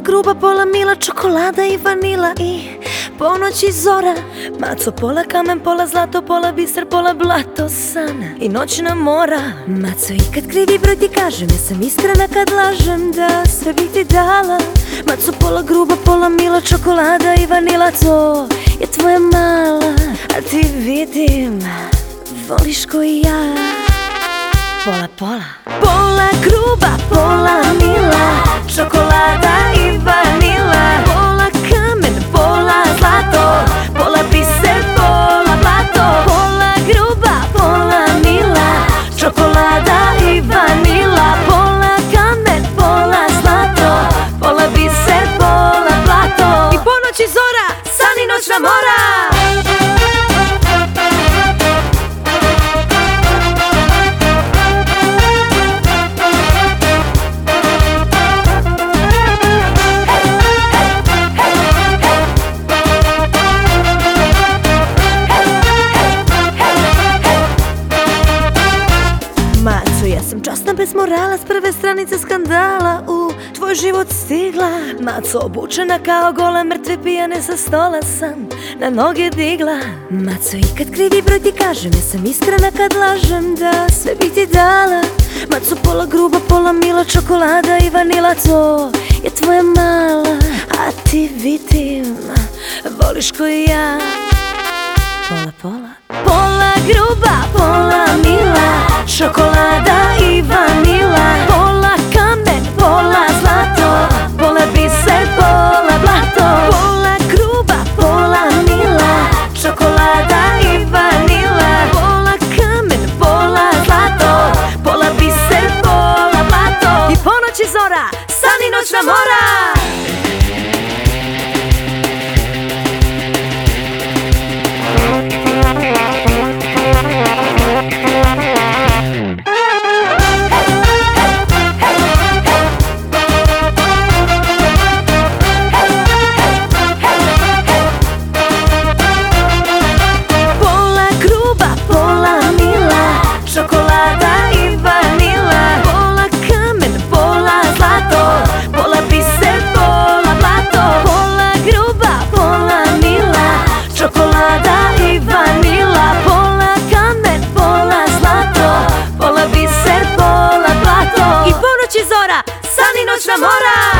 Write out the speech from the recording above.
gruba, pola mila, čokolada i vanila I ponoć zora. Maco, pola kamen, pola zlato, pola biser, pola blato San i noćna mora. Maco, i kad krivi broj ti kažem Ja sam iskrena kad lažem da sve bih ti dala. Maco, pola gruba, pola mila, čokolada i vanila To je tvoja mala. A ti vidim, voliš koji ja Pola, pola. Pola gruba, pola mila Čokolada i vanila sam časna bez morala S prve stranice skandala. U tvoj život stigla Maco, obučena kao gole Mrtve pijane sa stola sam Na noge digla. Maco, i kad krivi broj ti kažem Ja sam iskrena kad lažem Da sve bi ti dala. Maco, pola gruba, pola mila Čokolada i vanila To je tvoja mala A ti vidim Voliš koji ja. Pola, pola. Pola gruba, pola i Pola